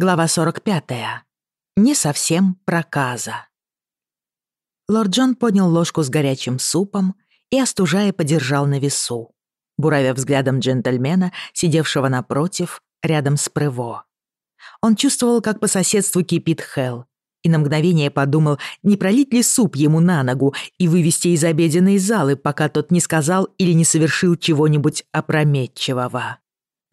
Глава 45. Не совсем проказа. Лорд Джон поднял ложку с горячим супом и, остужая, подержал на весу, буравя взглядом джентльмена, сидевшего напротив, рядом с Прево. Он чувствовал, как по соседству кипит Хелл, и на мгновение подумал, не пролить ли суп ему на ногу и вывести из обеденной залы, пока тот не сказал или не совершил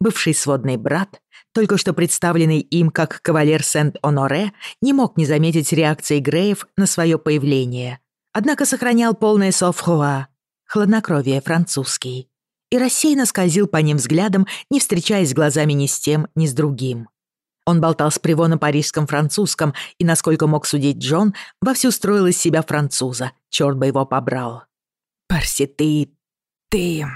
чего-нибудь опрометчивого. Бывший сводный брат, только что представленный им как кавалер Сент-Оноре, не мог не заметить реакции Греев на свое появление. Однако сохранял полное софхуа, хладнокровие французский, и рассеянно скользил по ним взглядом, не встречаясь глазами ни с тем, ни с другим. Он болтал с Приво на парижском французском, и, насколько мог судить Джон, вовсю строил из себя француза, черт бы его побрал. «Перси, ты... ты...»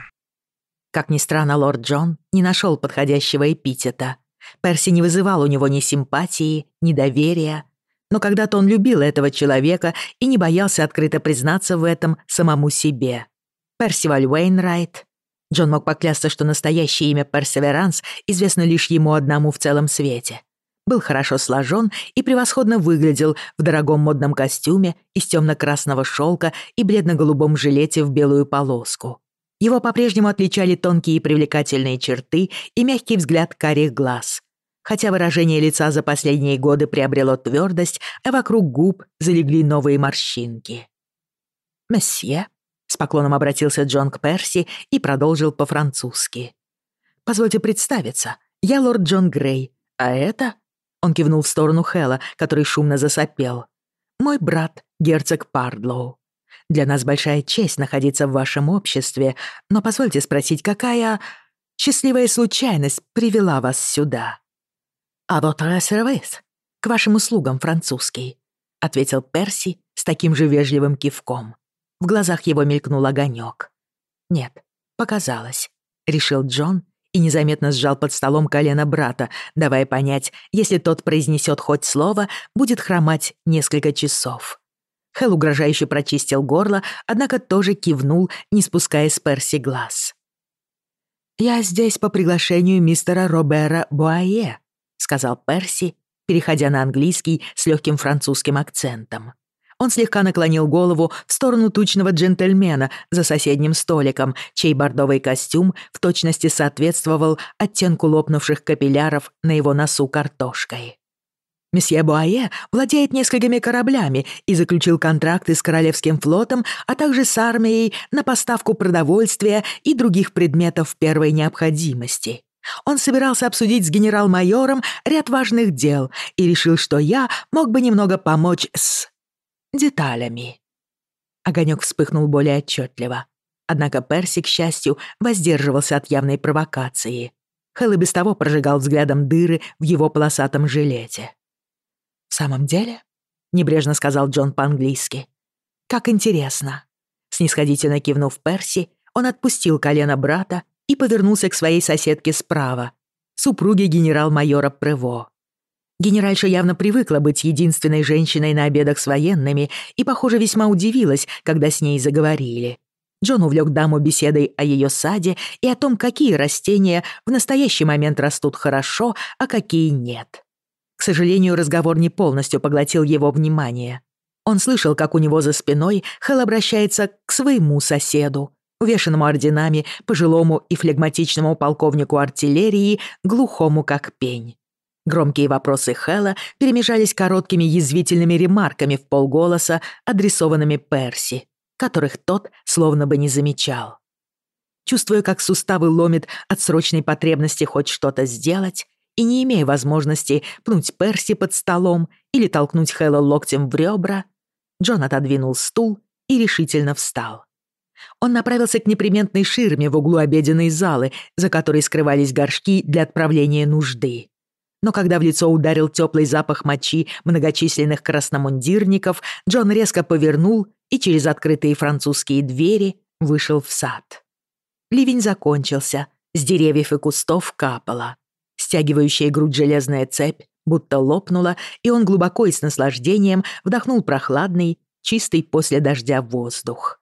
Как ни странно, лорд Джон не нашел подходящего эпитета. Перси не вызывал у него ни симпатии, ни доверия. Но когда-то он любил этого человека и не боялся открыто признаться в этом самому себе. Персиваль Уэйнрайт. Джон мог поклясться, что настоящее имя Персеверанс известно лишь ему одному в целом свете. Был хорошо сложен и превосходно выглядел в дорогом модном костюме из темно-красного шелка и бледно-голубом жилете в белую полоску. Его по-прежнему отличали тонкие и привлекательные черты и мягкий взгляд карих глаз. Хотя выражение лица за последние годы приобрело твердость, а вокруг губ залегли новые морщинки. «Месье», — с поклоном обратился Джон к Перси и продолжил по-французски. «Позвольте представиться, я лорд Джон Грей, а это...» Он кивнул в сторону Хэлла, который шумно засопел. «Мой брат, герцог Пардлоу». Для нас большая честь находиться в вашем обществе, но позвольте спросить, какая счастливая случайность привела вас сюда?» «А votre service?» «К вашим услугам, французский», — ответил Перси с таким же вежливым кивком. В глазах его мелькнул огонек. «Нет, показалось», — решил Джон и незаметно сжал под столом колено брата, давая понять, если тот произнесет хоть слово, будет хромать несколько часов. Хэл, угрожающе прочистил горло, однако тоже кивнул, не спуская с Перси глаз. «Я здесь по приглашению мистера Робера Буае», — сказал Перси, переходя на английский с легким французским акцентом. Он слегка наклонил голову в сторону тучного джентльмена за соседним столиком, чей бордовый костюм в точности соответствовал оттенку лопнувших капилляров на его носу картошкой. Месье Буае владеет несколькими кораблями и заключил контракты с Королевским флотом, а также с армией на поставку продовольствия и других предметов первой необходимости. Он собирался обсудить с генерал-майором ряд важных дел и решил, что я мог бы немного помочь с... деталями. Огонек вспыхнул более отчетливо. Однако Перси, к счастью, воздерживался от явной провокации. Хэл и без того прожигал взглядом дыры в его полосатом жилете. «В самом деле?» — небрежно сказал Джон по-английски. «Как интересно». Снисходительно кивнув Перси, он отпустил колено брата и повернулся к своей соседке справа, супруге генерал-майора Прево. Генеральша явно привыкла быть единственной женщиной на обедах с военными и, похоже, весьма удивилась, когда с ней заговорили. Джон увлек даму беседой о ее саде и о том, какие растения в настоящий момент растут хорошо, а какие нет. К сожалению, разговор не полностью поглотил его внимание. Он слышал, как у него за спиной Хэл обращается к своему соседу, увешанному орденами, пожилому и флегматичному полковнику артиллерии, глухому как пень. Громкие вопросы Хэлла перемежались короткими язвительными ремарками в полголоса, адресованными Перси, которых тот словно бы не замечал. Чувствуя, как суставы ломит от срочной потребности хоть что-то сделать, и не имея возможности пнуть Перси под столом или толкнуть Хэлла локтем в ребра, Джон отодвинул стул и решительно встал. Он направился к неприметной ширме в углу обеденной залы, за которой скрывались горшки для отправления нужды. Но когда в лицо ударил теплый запах мочи многочисленных красномундирников, Джон резко повернул и через открытые французские двери вышел в сад. Ливень закончился, с деревьев и кустов капало стягивающая грудь железная цепь, будто лопнула, и он глубоко и с наслаждением вдохнул прохладный, чистый после дождя воздух.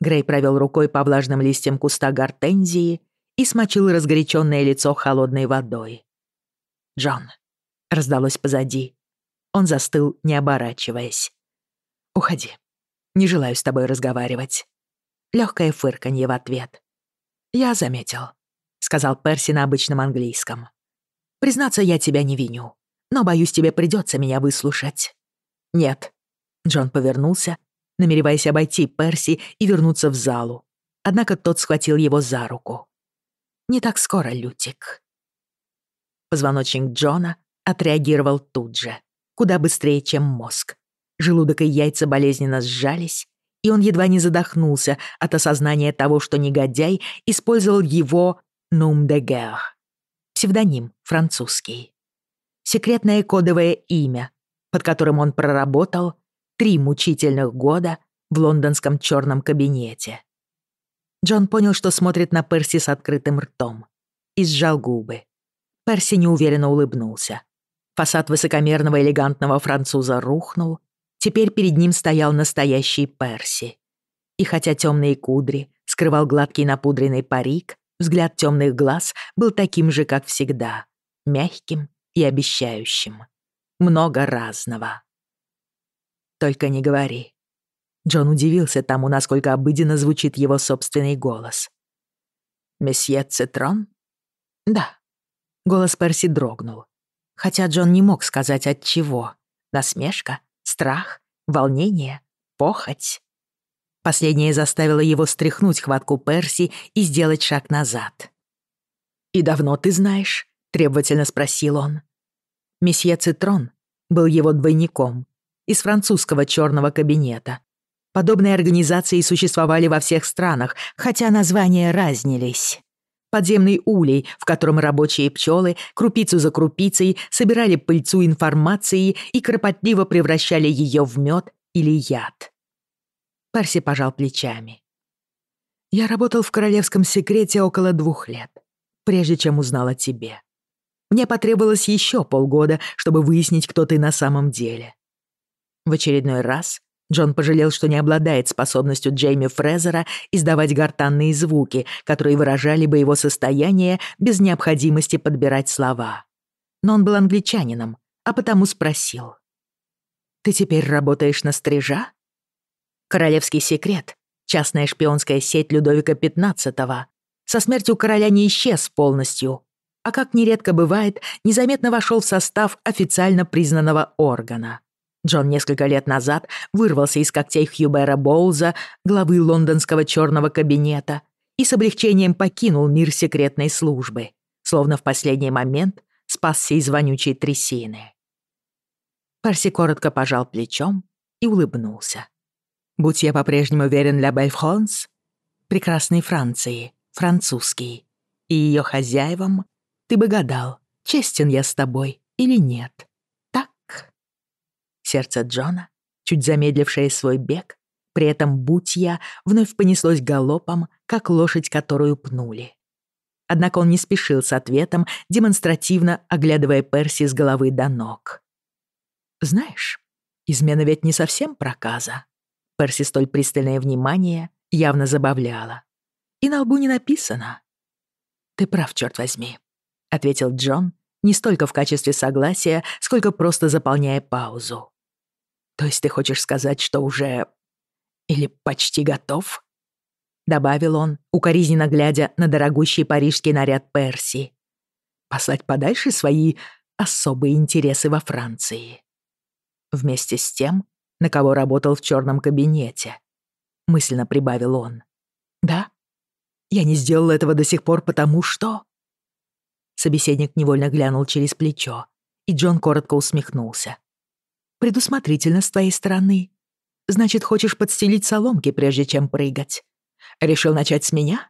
Грей провел рукой по влажным листьям куста гортензии и смочил разгоряченное лицо холодной водой. «Джон», — раздалось позади. Он застыл, не оборачиваясь. «Уходи. Не желаю с тобой разговаривать». Легкое фырканье в ответ. «Я заметил», — сказал Перси на обычном английском. Признаться, я тебя не виню. Но, боюсь, тебе придется меня выслушать». «Нет». Джон повернулся, намереваясь обойти Перси и вернуться в залу. Однако тот схватил его за руку. «Не так скоро, Лютик». Позвоночник Джона отреагировал тут же, куда быстрее, чем мозг. Желудок и яйца болезненно сжались, и он едва не задохнулся от осознания того, что негодяй использовал его «нум де гер» псевдоним французский. Секретное кодовое имя, под которым он проработал три мучительных года в лондонском черном кабинете. Джон понял, что смотрит на Перси с открытым ртом и сжал губы. Перси неуверенно улыбнулся. Фасад высокомерного элегантного француза рухнул. Теперь перед ним стоял настоящий Перси. И хотя темные кудри скрывал гладкий напудренный парик, взгляд темных глаз был таким же, как всегда, мягким и обещающим. Много разного. «Только не говори». Джон удивился тому, насколько обыденно звучит его собственный голос. «Месье Цитрон?» «Да». Голос Перси дрогнул. Хотя Джон не мог сказать от чего. Насмешка, страх, волнение, похоть. Последнее заставило его стряхнуть хватку Перси и сделать шаг назад. «И давно ты знаешь?» — требовательно спросил он. Месье Цитрон был его двойником из французского черного кабинета, Подобные организации существовали во всех странах, хотя названия разнились. Подземный улей, в котором рабочие пчелы крупицу за крупицей собирали пыльцу информации и кропотливо превращали ее в мед или яд. Перси пожал плечами. «Я работал в королевском секрете около двух лет, прежде чем узнал о тебе. Мне потребовалось еще полгода, чтобы выяснить, кто ты на самом деле». В очередной раз Джон пожалел, что не обладает способностью Джейми Фрезера издавать гортанные звуки, которые выражали бы его состояние без необходимости подбирать слова. Но он был англичанином, а потому спросил. «Ты теперь работаешь на стрижа?» королевский секрет, частная шпионская сеть Людовика XV, со смертью короля не исчез полностью, а, как нередко бывает, незаметно вошел в состав официально признанного органа. Джон несколько лет назад вырвался из когтей Хьюбера Боуза, главы лондонского черного кабинета, и с облегчением покинул мир секретной службы, словно в последний момент спасся из вонючей трясины. Перси коротко пожал плечом и улыбнулся. «Будь я по-прежнему верен для Бель-Франс, прекрасной Франции, французский, и ее хозяевам, ты бы гадал, честен я с тобой или нет. Сердце Джона, чуть замедлившее свой бег, при этом будь я, вновь понеслось галопом, как лошадь, которую пнули. Однако он не спешил с ответом, демонстративно оглядывая Перси с головы до ног. «Знаешь, измена Перси столь пристальное внимание явно забавляло. И на лбу не написано. «Ты прав, черт возьми», — ответил Джон, не столько в качестве согласия, сколько просто заполняя паузу. «То есть ты хочешь сказать, что уже... или почти готов?» Добавил он, укоризненно глядя на дорогущий парижский наряд Перси. «Послать подальше свои особые интересы во Франции». Вместе с тем на кого работал в черном кабинете. Мысленно прибавил он. «Да? Я не сделал этого до сих пор потому что...» Собеседник невольно глянул через плечо, и Джон коротко усмехнулся. «Предусмотрительно с твоей стороны. Значит, хочешь подстелить соломки, прежде чем прыгать. Решил начать с меня?»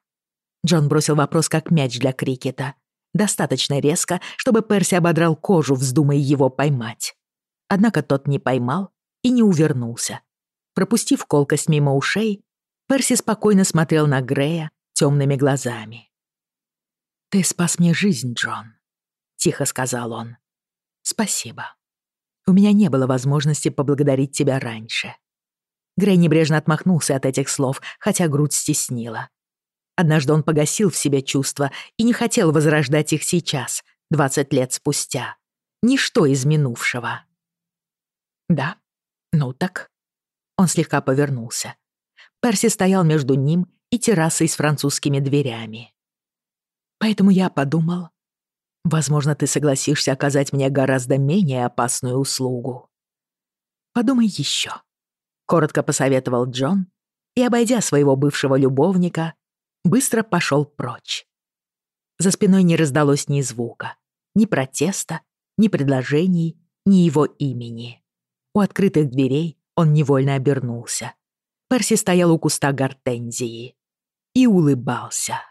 Джон бросил вопрос как мяч для крикета. Достаточно резко, чтобы Перси ободрал кожу, вздумая его поймать. Однако тот не поймал, и не увернулся. Пропустив колкость мимо ушей, Перси спокойно смотрел на Грея темными глазами. «Ты спас мне жизнь, Джон», — тихо сказал он. «Спасибо. У меня не было возможности поблагодарить тебя раньше». Грей небрежно отмахнулся от этих слов, хотя грудь стеснила. Однажды он погасил в себе чувства и не хотел возрождать их сейчас, 20 лет спустя. Ничто из минувшего. «Да», ну так. Он слегка повернулся. Перси стоял между ним и террасой с французскими дверями. Поэтому я подумал, возможно, ты согласишься оказать мне гораздо менее опасную услугу. Подумай еще. Коротко посоветовал Джон и, обойдя своего бывшего любовника, быстро пошел прочь. За спиной не раздалось ни звука, ни протеста, ни предложений, ни его имени. У открытых дверей он невольно обернулся. Перси стоял у куста гортензии и улыбался.